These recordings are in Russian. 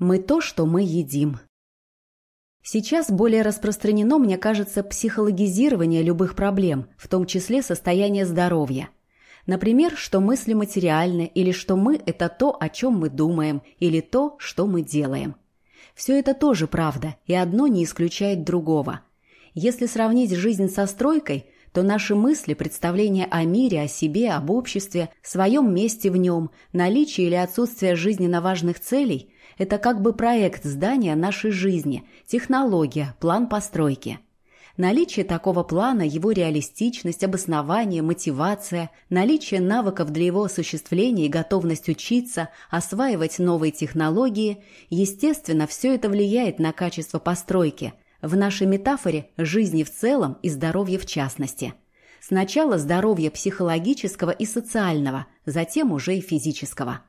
Мы то, что мы едим. Сейчас более распространено, мне кажется, психологизирование любых проблем, в том числе состояние здоровья. Например, что мысли материальны, или что мы – это то, о чем мы думаем, или то, что мы делаем. Все это тоже правда, и одно не исключает другого. Если сравнить жизнь со стройкой, то наши мысли, представления о мире, о себе, об обществе, своем месте в нем, наличие или отсутствие жизненно важных целей – это как бы проект здания нашей жизни, технология, план постройки. Наличие такого плана, его реалистичность, обоснование, мотивация, наличие навыков для его осуществления и готовность учиться, осваивать новые технологии – естественно, все это влияет на качество постройки – в нашей метафоре жизни в целом и здоровья в частности. Сначала здоровье психологического и социального, затем уже и физического.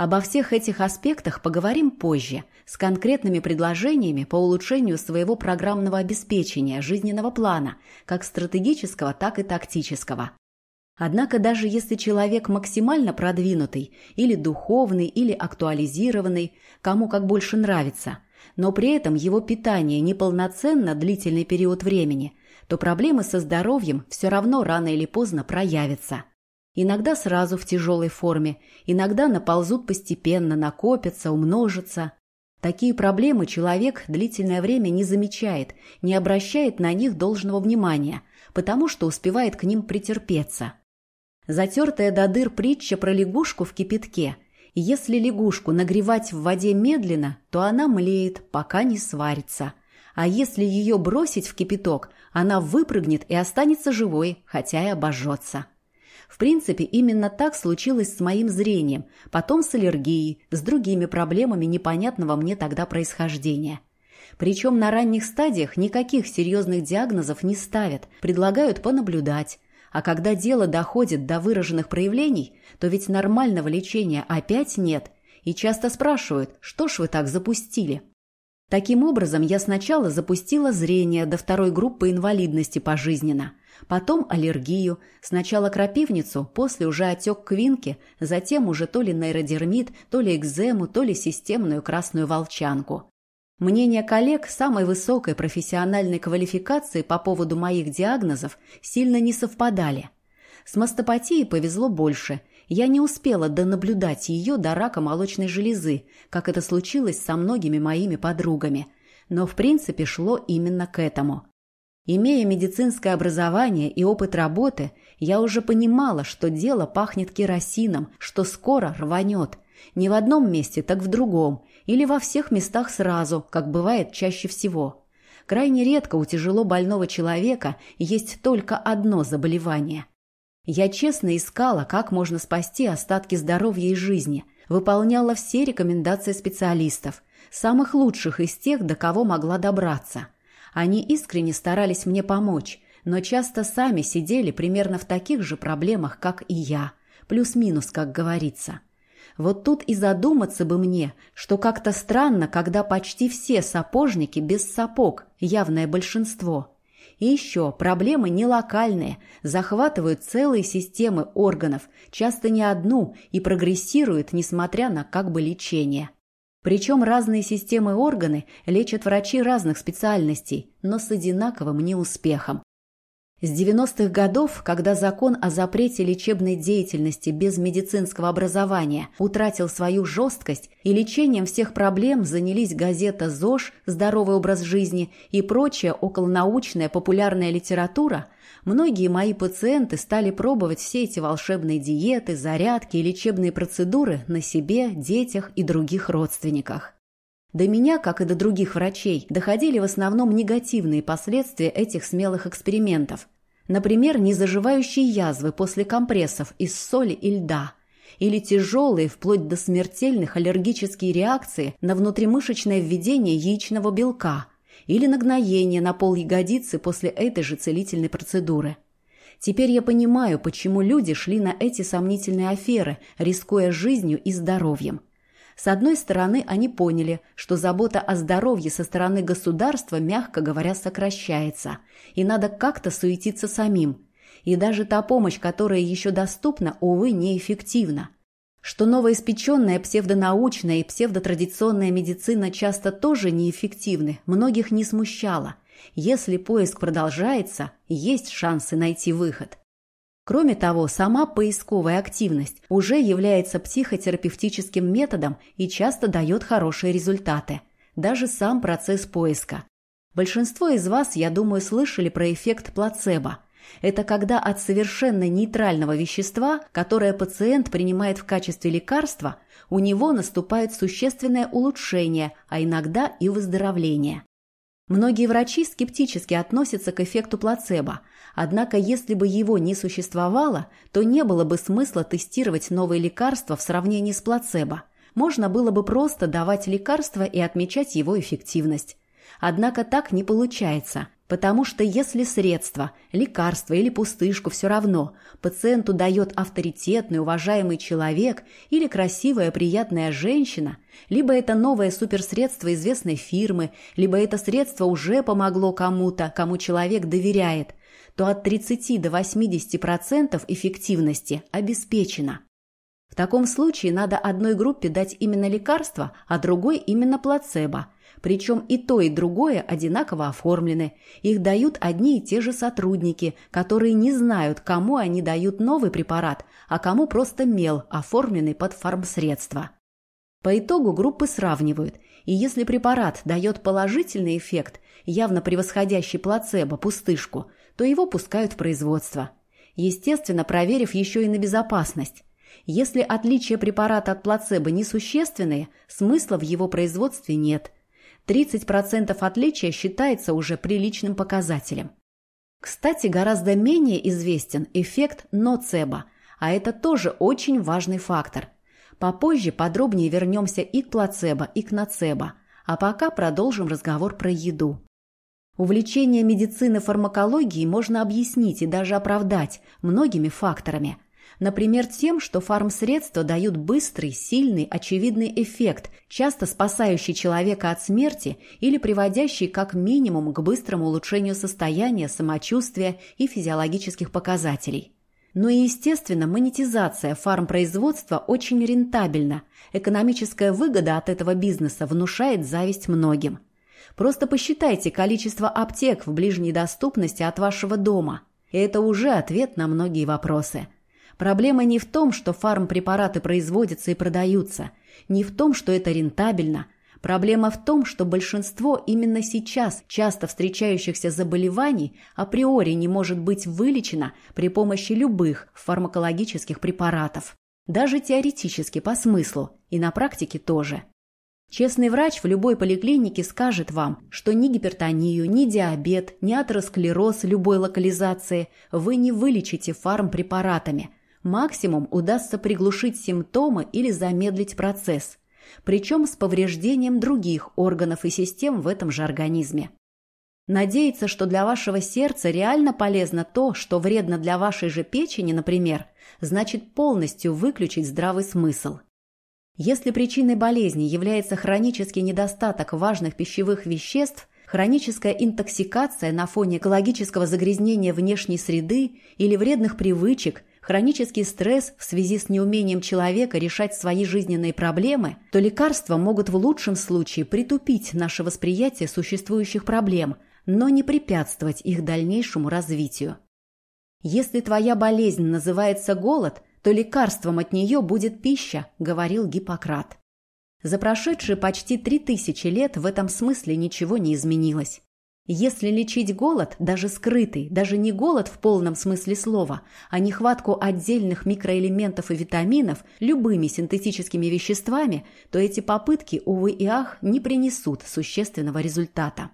Обо всех этих аспектах поговорим позже, с конкретными предложениями по улучшению своего программного обеспечения, жизненного плана, как стратегического, так и тактического. Однако даже если человек максимально продвинутый, или духовный, или актуализированный, кому как больше нравится – но при этом его питание неполноценно длительный период времени, то проблемы со здоровьем все равно рано или поздно проявятся. Иногда сразу в тяжелой форме, иногда наползут постепенно, накопятся, умножатся. Такие проблемы человек длительное время не замечает, не обращает на них должного внимания, потому что успевает к ним претерпеться. Затертая до дыр притча про лягушку в кипятке – если лягушку нагревать в воде медленно, то она млеет, пока не сварится. А если ее бросить в кипяток, она выпрыгнет и останется живой, хотя и обожжется. В принципе, именно так случилось с моим зрением, потом с аллергией, с другими проблемами непонятного мне тогда происхождения. Причем на ранних стадиях никаких серьезных диагнозов не ставят, предлагают понаблюдать, а когда дело доходит до выраженных проявлений, то ведь нормального лечения опять нет, и часто спрашивают, что ж вы так запустили. Таким образом, я сначала запустила зрение до второй группы инвалидности пожизненно, потом аллергию, сначала крапивницу, после уже отек квинки, затем уже то ли нейродермит, то ли экзему, то ли системную красную волчанку. Мнения коллег самой высокой профессиональной квалификации по поводу моих диагнозов сильно не совпадали. С мастопатией повезло больше. Я не успела донаблюдать ее до рака молочной железы, как это случилось со многими моими подругами. Но в принципе шло именно к этому. Имея медицинское образование и опыт работы, я уже понимала, что дело пахнет керосином, что скоро рванет. Не в одном месте, так в другом – или во всех местах сразу, как бывает чаще всего. Крайне редко у тяжело больного человека есть только одно заболевание. Я честно искала, как можно спасти остатки здоровья и жизни, выполняла все рекомендации специалистов, самых лучших из тех, до кого могла добраться. Они искренне старались мне помочь, но часто сами сидели примерно в таких же проблемах, как и я, плюс-минус, как говорится. Вот тут и задуматься бы мне, что как-то странно, когда почти все сапожники без сапог, явное большинство. И еще, проблемы не локальные, захватывают целые системы органов, часто не одну, и прогрессируют, несмотря на как бы лечение. Причем разные системы органы лечат врачи разных специальностей, но с одинаковым неуспехом. С 90-х годов, когда закон о запрете лечебной деятельности без медицинского образования утратил свою жесткость и лечением всех проблем занялись газета ЗОЖ «Здоровый образ жизни» и прочая околонаучная популярная литература, многие мои пациенты стали пробовать все эти волшебные диеты, зарядки и лечебные процедуры на себе, детях и других родственниках. До меня, как и до других врачей, доходили в основном негативные последствия этих смелых экспериментов. Например, незаживающие язвы после компрессов из соли и льда. Или тяжелые, вплоть до смертельных аллергические реакции на внутримышечное введение яичного белка. Или нагноение на пол ягодицы после этой же целительной процедуры. Теперь я понимаю, почему люди шли на эти сомнительные аферы, рискуя жизнью и здоровьем. С одной стороны, они поняли, что забота о здоровье со стороны государства, мягко говоря, сокращается, и надо как-то суетиться самим. И даже та помощь, которая еще доступна, увы, неэффективна. Что новоиспеченная псевдонаучная и псевдотрадиционная медицина часто тоже неэффективны, многих не смущало. Если поиск продолжается, есть шансы найти выход. Кроме того, сама поисковая активность уже является психотерапевтическим методом и часто дает хорошие результаты. Даже сам процесс поиска. Большинство из вас, я думаю, слышали про эффект плацебо – это когда от совершенно нейтрального вещества, которое пациент принимает в качестве лекарства, у него наступает существенное улучшение, а иногда и выздоровление. Многие врачи скептически относятся к эффекту плацебо, однако если бы его не существовало, то не было бы смысла тестировать новые лекарства в сравнении с плацебо. Можно было бы просто давать лекарство и отмечать его эффективность. Однако так не получается, Потому что если средство, лекарство или пустышку все равно пациенту дает авторитетный, уважаемый человек или красивая, приятная женщина, либо это новое суперсредство известной фирмы, либо это средство уже помогло кому-то, кому человек доверяет, то от 30 до 80% эффективности обеспечено. В таком случае надо одной группе дать именно лекарство, а другой именно плацебо – причем и то, и другое одинаково оформлены. Их дают одни и те же сотрудники, которые не знают, кому они дают новый препарат, а кому просто мел, оформленный под фармсредство. По итогу группы сравнивают, и если препарат дает положительный эффект, явно превосходящий плацебо, пустышку, то его пускают в производство. Естественно, проверив еще и на безопасность. Если отличия препарата от плацебо несущественные, смысла в его производстве нет – 30% отличия считается уже приличным показателем. Кстати, гораздо менее известен эффект ноцебо, а это тоже очень важный фактор. Попозже подробнее вернемся и к плацебо, и к ноцебо, а пока продолжим разговор про еду. Увлечение медицины фармакологией можно объяснить и даже оправдать многими факторами – Например, тем, что фармсредства дают быстрый, сильный, очевидный эффект, часто спасающий человека от смерти или приводящий как минимум к быстрому улучшению состояния, самочувствия и физиологических показателей. Но и, естественно, монетизация фармпроизводства очень рентабельна. Экономическая выгода от этого бизнеса внушает зависть многим. Просто посчитайте количество аптек в ближней доступности от вашего дома. И это уже ответ на многие вопросы – Проблема не в том, что фармпрепараты производятся и продаются, не в том, что это рентабельно. Проблема в том, что большинство именно сейчас часто встречающихся заболеваний априори не может быть вылечено при помощи любых фармакологических препаратов. Даже теоретически по смыслу, и на практике тоже. Честный врач в любой поликлинике скажет вам, что ни гипертонию, ни диабет, ни атеросклероз любой локализации вы не вылечите фармпрепаратами – Максимум удастся приглушить симптомы или замедлить процесс, причем с повреждением других органов и систем в этом же организме. Надеяться, что для вашего сердца реально полезно то, что вредно для вашей же печени, например, значит полностью выключить здравый смысл. Если причиной болезни является хронический недостаток важных пищевых веществ, хроническая интоксикация на фоне экологического загрязнения внешней среды или вредных привычек, хронический стресс в связи с неумением человека решать свои жизненные проблемы, то лекарства могут в лучшем случае притупить наше восприятие существующих проблем, но не препятствовать их дальнейшему развитию. «Если твоя болезнь называется голод, то лекарством от нее будет пища», – говорил Гиппократ. За прошедшие почти три тысячи лет в этом смысле ничего не изменилось. Если лечить голод, даже скрытый, даже не голод в полном смысле слова, а нехватку отдельных микроэлементов и витаминов любыми синтетическими веществами, то эти попытки, увы и ах, не принесут существенного результата.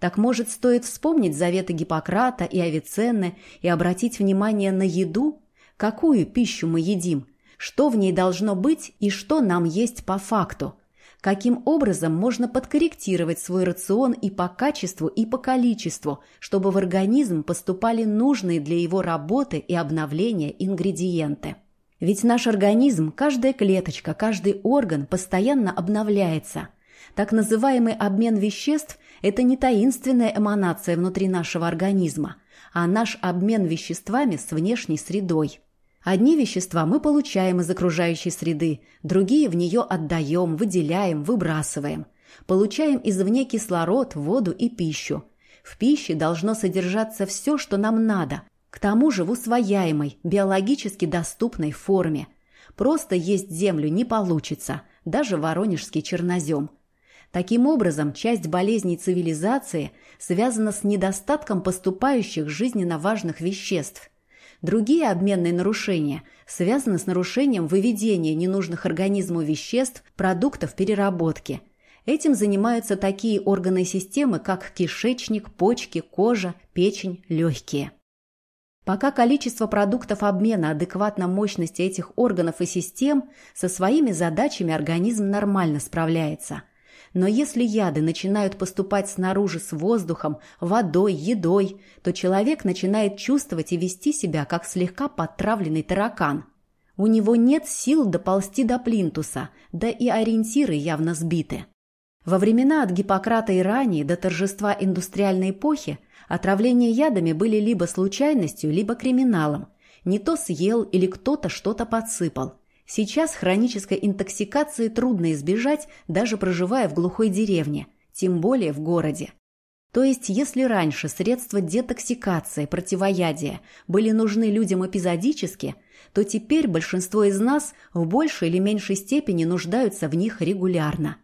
Так может, стоит вспомнить заветы Гиппократа и Авиценны и обратить внимание на еду? Какую пищу мы едим? Что в ней должно быть и что нам есть по факту – каким образом можно подкорректировать свой рацион и по качеству, и по количеству, чтобы в организм поступали нужные для его работы и обновления ингредиенты. Ведь наш организм, каждая клеточка, каждый орган постоянно обновляется. Так называемый обмен веществ – это не таинственная эманация внутри нашего организма, а наш обмен веществами с внешней средой. Одни вещества мы получаем из окружающей среды, другие в нее отдаем, выделяем, выбрасываем. Получаем извне кислород, воду и пищу. В пище должно содержаться все, что нам надо, к тому же в усвояемой, биологически доступной форме. Просто есть землю не получится, даже воронежский чернозем. Таким образом, часть болезней цивилизации связана с недостатком поступающих жизненно важных веществ. Другие обменные нарушения связаны с нарушением выведения ненужных организму веществ продуктов переработки. Этим занимаются такие органы системы, как кишечник, почки, кожа, печень, легкие. Пока количество продуктов обмена адекватно мощности этих органов и систем, со своими задачами организм нормально справляется. Но если яды начинают поступать снаружи с воздухом, водой, едой, то человек начинает чувствовать и вести себя, как слегка подтравленный таракан. У него нет сил доползти до плинтуса, да и ориентиры явно сбиты. Во времена от Гиппократа и ранее до торжества индустриальной эпохи Отравления ядами были либо случайностью, либо криминалом. Не то съел или кто-то что-то подсыпал. Сейчас хронической интоксикации трудно избежать, даже проживая в глухой деревне, тем более в городе. То есть, если раньше средства детоксикации, противоядия были нужны людям эпизодически, то теперь большинство из нас в большей или меньшей степени нуждаются в них регулярно.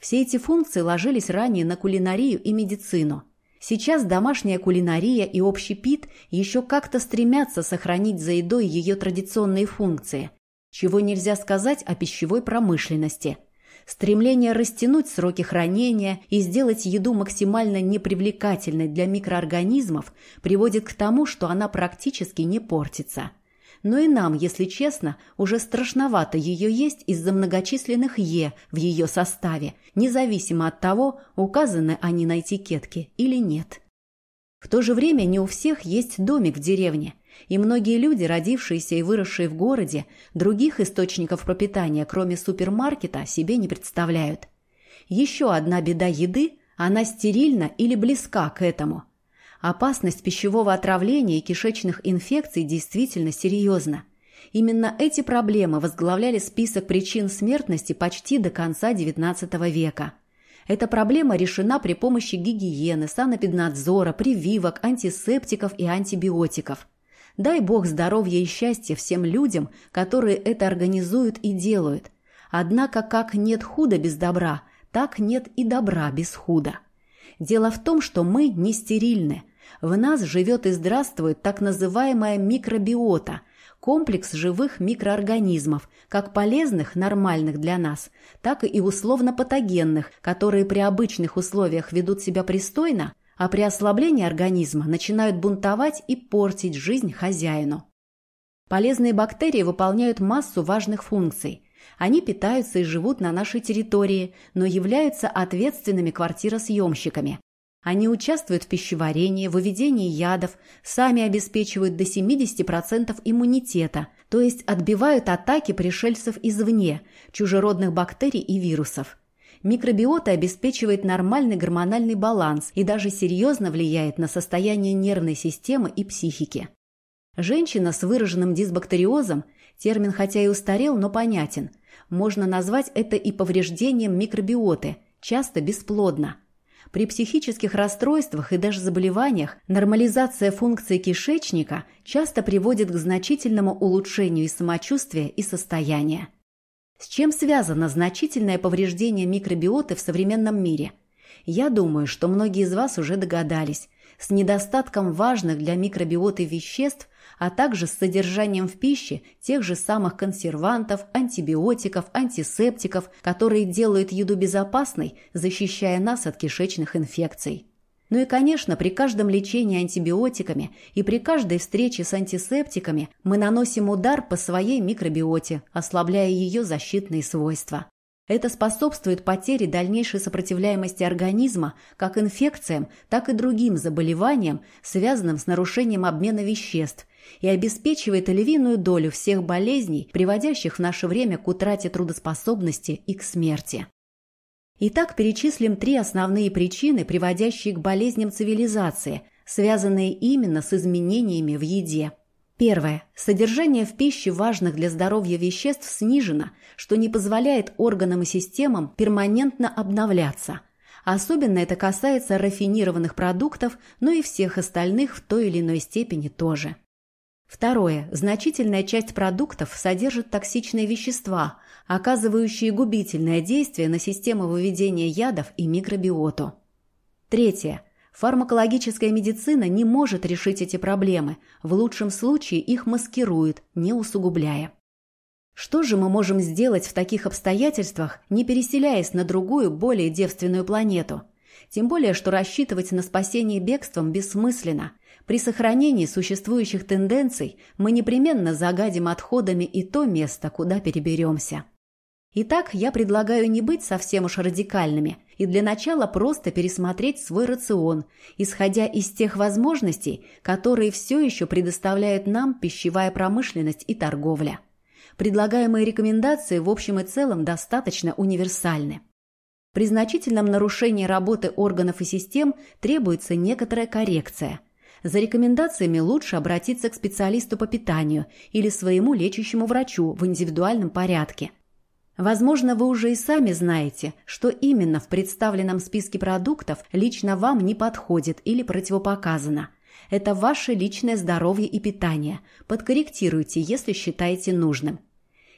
Все эти функции ложились ранее на кулинарию и медицину – Сейчас домашняя кулинария и общепит еще как-то стремятся сохранить за едой ее традиционные функции, чего нельзя сказать о пищевой промышленности. Стремление растянуть сроки хранения и сделать еду максимально непривлекательной для микроорганизмов приводит к тому, что она практически не портится – но и нам, если честно, уже страшновато ее есть из-за многочисленных «е» в ее составе, независимо от того, указаны они на этикетке или нет. В то же время не у всех есть домик в деревне, и многие люди, родившиеся и выросшие в городе, других источников пропитания, кроме супермаркета, себе не представляют. Еще одна беда еды – она стерильна или близка к этому – Опасность пищевого отравления и кишечных инфекций действительно серьезна. Именно эти проблемы возглавляли список причин смертности почти до конца XIX века. Эта проблема решена при помощи гигиены, санэпиднадзора, прививок, антисептиков и антибиотиков. Дай бог здоровья и счастья всем людям, которые это организуют и делают. Однако как нет худа без добра, так нет и добра без худа. Дело в том, что мы не стерильны – в нас живет и здравствует так называемая микробиота – комплекс живых микроорганизмов, как полезных, нормальных для нас, так и условно-патогенных, которые при обычных условиях ведут себя пристойно, а при ослаблении организма начинают бунтовать и портить жизнь хозяину. Полезные бактерии выполняют массу важных функций. Они питаются и живут на нашей территории, но являются ответственными квартиросъемщиками, они участвуют в пищеварении, выведении ядов, сами обеспечивают до 70% иммунитета, то есть отбивают атаки пришельцев извне, чужеродных бактерий и вирусов. Микробиота обеспечивает нормальный гормональный баланс и даже серьезно влияет на состояние нервной системы и психики. Женщина с выраженным дисбактериозом, термин хотя и устарел, но понятен, можно назвать это и повреждением микробиоты, часто бесплодно – при психических расстройствах и даже заболеваниях нормализация функции кишечника часто приводит к значительному улучшению и самочувствия, и состояния. С чем связано значительное повреждение микробиоты в современном мире? Я думаю, что многие из вас уже догадались. С недостатком важных для микробиоты веществ а также с содержанием в пище тех же самых консервантов, антибиотиков, антисептиков, которые делают еду безопасной, защищая нас от кишечных инфекций. Ну и, конечно, при каждом лечении антибиотиками и при каждой встрече с антисептиками мы наносим удар по своей микробиоте, ослабляя ее защитные свойства. Это способствует потере дальнейшей сопротивляемости организма как инфекциям, так и другим заболеваниям, связанным с нарушением обмена веществ, и обеспечивает львиную долю всех болезней, приводящих в наше время к утрате трудоспособности и к смерти. Итак, перечислим три основные причины, приводящие к болезням цивилизации, связанные именно с изменениями в еде. Первое. Содержание в пище важных для здоровья веществ снижено, что не позволяет органам и системам перманентно обновляться. Особенно это касается рафинированных продуктов, но и всех остальных в той или иной степени тоже. Второе. Значительная часть продуктов содержит токсичные вещества, оказывающие губительное действие на систему выведения ядов и микробиоту. Третье. Фармакологическая медицина не может решить эти проблемы, в лучшем случае их маскирует, не усугубляя. Что же мы можем сделать в таких обстоятельствах, не переселяясь на другую, более девственную планету? Тем более, что рассчитывать на спасение бегством бессмысленно. При сохранении существующих тенденций мы непременно загадим отходами и то место, куда переберемся. Итак, я предлагаю не быть совсем уж радикальными и для начала просто пересмотреть свой рацион, исходя из тех возможностей, которые все еще предоставляют нам пищевая промышленность и торговля. Предлагаемые рекомендации в общем и целом достаточно универсальны. При значительном нарушении работы органов и систем требуется некоторая коррекция. За рекомендациями лучше обратиться к специалисту по питанию или своему лечащему врачу в индивидуальном порядке – Возможно, вы уже и сами знаете, что именно в представленном списке продуктов лично вам не подходит или противопоказано. Это ваше личное здоровье и питание. Подкорректируйте, если считаете нужным.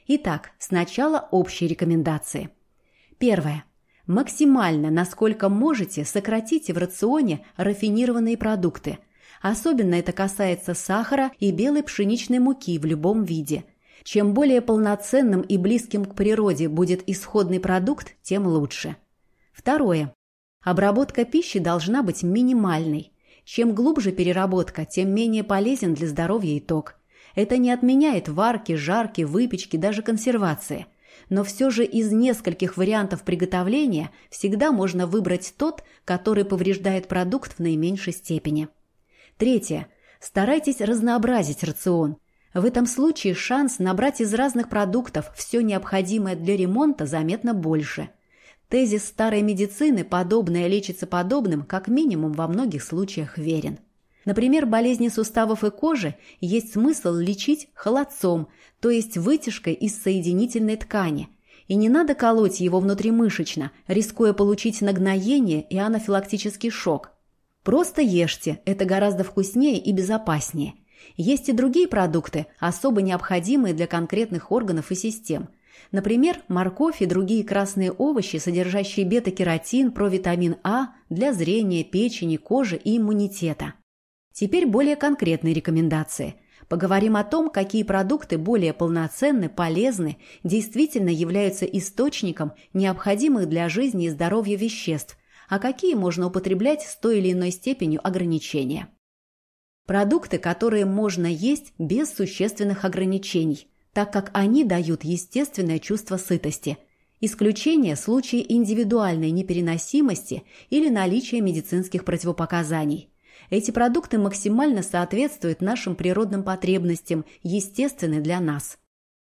Итак, сначала общие рекомендации. Первое. Максимально, насколько можете, сократите в рационе рафинированные продукты. Особенно это касается сахара и белой пшеничной муки в любом виде – чем более полноценным и близким к природе будет исходный продукт, тем лучше. Второе. Обработка пищи должна быть минимальной. Чем глубже переработка, тем менее полезен для здоровья итог. Это не отменяет варки, жарки, выпечки, даже консервации. Но все же из нескольких вариантов приготовления всегда можно выбрать тот, который повреждает продукт в наименьшей степени. Третье. Старайтесь разнообразить рацион – в этом случае шанс набрать из разных продуктов все необходимое для ремонта заметно больше. Тезис старой медицины «подобное лечится подобным» как минимум во многих случаях верен. Например, болезни суставов и кожи есть смысл лечить холодцом, то есть вытяжкой из соединительной ткани. И не надо колоть его внутримышечно, рискуя получить нагноение и анафилактический шок. Просто ешьте, это гораздо вкуснее и безопаснее – есть и другие продукты, особо необходимые для конкретных органов и систем. Например, морковь и другие красные овощи, содержащие бета-кератин, провитамин А для зрения, печени, кожи и иммунитета. Теперь более конкретные рекомендации. Поговорим о том, какие продукты более полноценны, полезны, действительно являются источником необходимых для жизни и здоровья веществ, а какие можно употреблять с той или иной степенью ограничения. Продукты, которые можно есть без существенных ограничений, так как они дают естественное чувство сытости. Исключение – случаи индивидуальной непереносимости или наличия медицинских противопоказаний. Эти продукты максимально соответствуют нашим природным потребностям, естественны для нас.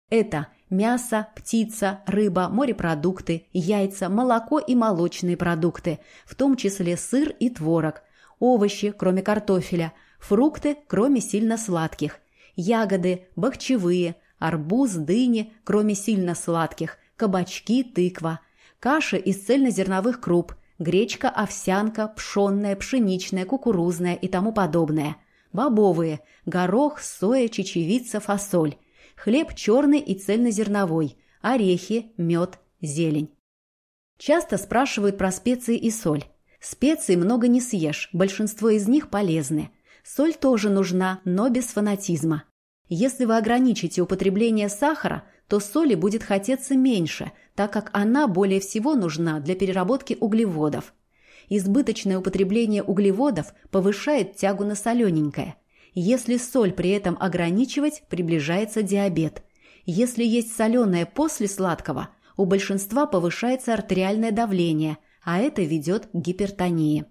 Это мясо, птица, рыба, морепродукты, яйца, молоко и молочные продукты, в том числе сыр и творог, овощи, кроме картофеля – Фрукты, кроме сильно сладких. Ягоды, бахчевые, арбуз, дыни, кроме сильно сладких, кабачки, тыква. Каши из цельнозерновых круп, гречка, овсянка, пшенная, пшеничная, кукурузная и тому подобное. Бобовые, горох, соя, чечевица, фасоль. Хлеб черный и цельнозерновой, орехи, мед, зелень. Часто спрашивают про специи и соль. Специй много не съешь, большинство из них полезны. Соль тоже нужна, но без фанатизма. Если вы ограничите употребление сахара, то соли будет хотеться меньше, так как она более всего нужна для переработки углеводов. Избыточное употребление углеводов повышает тягу на солененькое. Если соль при этом ограничивать, приближается диабет. Если есть соленое после сладкого, у большинства повышается артериальное давление, а это ведет к гипертонии.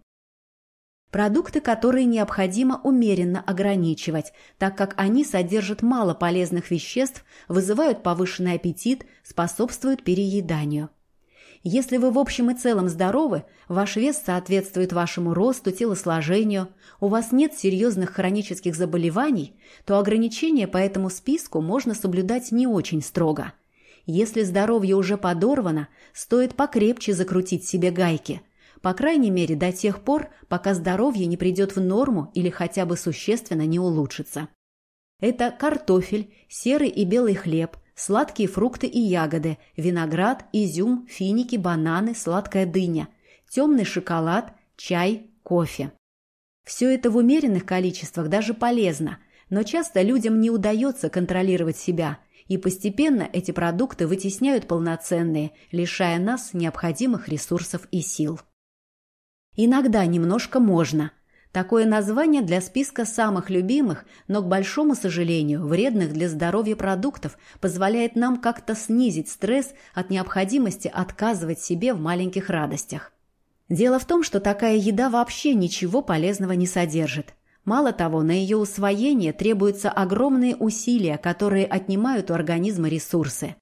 Продукты, которые необходимо умеренно ограничивать, так как они содержат мало полезных веществ, вызывают повышенный аппетит, способствуют перееданию. Если вы в общем и целом здоровы, ваш вес соответствует вашему росту, телосложению, у вас нет серьезных хронических заболеваний, то ограничения по этому списку можно соблюдать не очень строго. Если здоровье уже подорвано, стоит покрепче закрутить себе гайки. По крайней мере, до тех пор, пока здоровье не придет в норму или хотя бы существенно не улучшится. Это картофель, серый и белый хлеб, сладкие фрукты и ягоды, виноград, изюм, финики, бананы, сладкая дыня, темный шоколад, чай, кофе. Все это в умеренных количествах даже полезно, но часто людям не удается контролировать себя, и постепенно эти продукты вытесняют полноценные, лишая нас необходимых ресурсов и сил. Иногда немножко можно – Такое название для списка самых любимых, но, к большому сожалению, вредных для здоровья продуктов позволяет нам как-то снизить стресс от необходимости отказывать себе в маленьких радостях. Дело в том, что такая еда вообще ничего полезного не содержит. Мало того, на ее усвоение требуются огромные усилия, которые отнимают у организма ресурсы.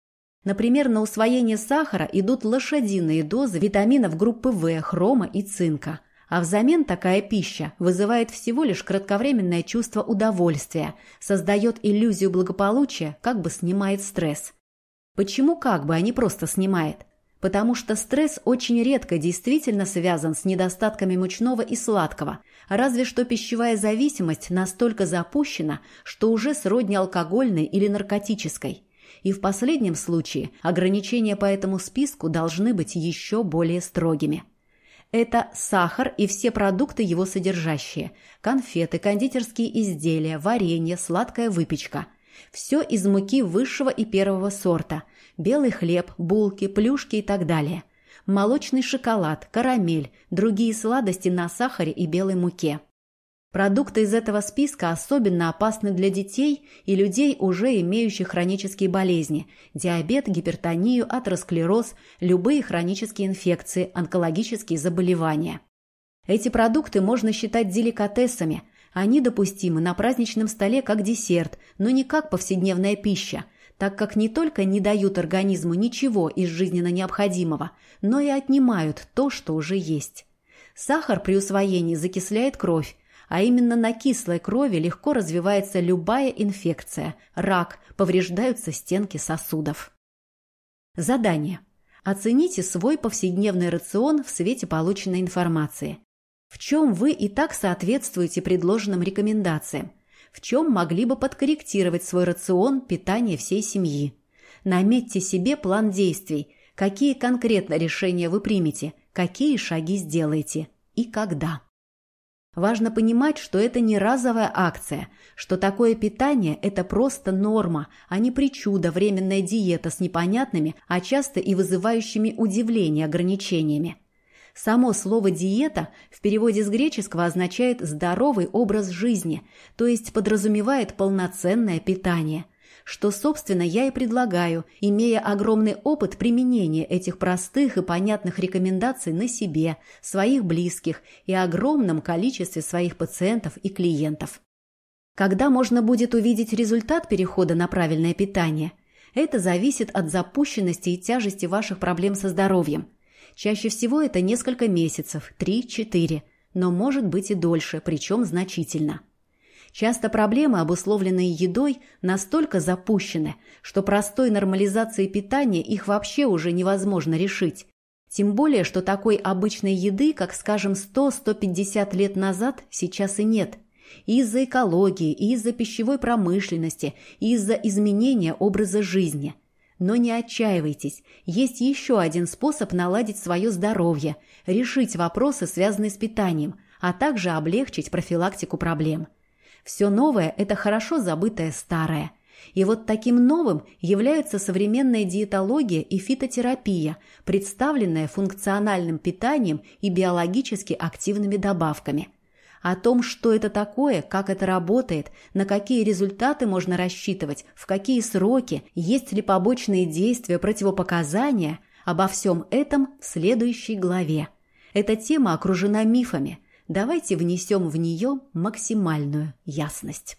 Например, на усвоение сахара идут лошадиные дозы витаминов группы В, хрома и цинка – а взамен такая пища вызывает всего лишь кратковременное чувство удовольствия, создает иллюзию благополучия, как бы снимает стресс. Почему как бы, а не просто снимает? Потому что стресс очень редко действительно связан с недостатками мучного и сладкого, разве что пищевая зависимость настолько запущена, что уже сродни алкогольной или наркотической. И в последнем случае ограничения по этому списку должны быть еще более строгими. Это сахар и все продукты его содержащие. Конфеты, кондитерские изделия, варенье, сладкая выпечка. Все из муки высшего и первого сорта. Белый хлеб, булки, плюшки и так далее. Молочный шоколад, карамель, другие сладости на сахаре и белой муке. Продукты из этого списка особенно опасны для детей и людей, уже имеющих хронические болезни – диабет, гипертонию, атеросклероз, любые хронические инфекции, онкологические заболевания. Эти продукты можно считать деликатесами. Они допустимы на праздничном столе как десерт, но не как повседневная пища, так как не только не дают организму ничего из жизненно необходимого, но и отнимают то, что уже есть. Сахар при усвоении закисляет кровь, а именно на кислой крови легко развивается любая инфекция, рак, повреждаются стенки сосудов. Задание. Оцените свой повседневный рацион в свете полученной информации. В чем вы и так соответствуете предложенным рекомендациям? В чем могли бы подкорректировать свой рацион питания всей семьи? Наметьте себе план действий, какие конкретно решения вы примете, какие шаги сделаете и когда. Важно понимать, что это не разовая акция, что такое питание – это просто норма, а не причуда, временная диета с непонятными, а часто и вызывающими удивление ограничениями. Само слово «диета» в переводе с греческого означает «здоровый образ жизни», то есть подразумевает полноценное питание – что, собственно, я и предлагаю, имея огромный опыт применения этих простых и понятных рекомендаций на себе, своих близких и огромном количестве своих пациентов и клиентов. Когда можно будет увидеть результат перехода на правильное питание? Это зависит от запущенности и тяжести ваших проблем со здоровьем. Чаще всего это несколько месяцев, 3-4, но может быть и дольше, причем значительно. Часто проблемы, обусловленные едой, настолько запущены, что простой нормализацией питания их вообще уже невозможно решить. Тем более, что такой обычной еды, как, скажем, 100-150 лет назад, сейчас и нет. Из-за экологии, и из-за пищевой промышленности, и из-за изменения образа жизни. Но не отчаивайтесь, есть еще один способ наладить свое здоровье, решить вопросы, связанные с питанием, а также облегчить профилактику проблем – все новое – это хорошо забытое старое. И вот таким новым являются современная диетология и фитотерапия, представленная функциональным питанием и биологически активными добавками. О том, что это такое, как это работает, на какие результаты можно рассчитывать, в какие сроки, есть ли побочные действия, противопоказания – обо всем этом в следующей главе. Эта тема окружена мифами – Давайте внесем в нее максимальную ясность.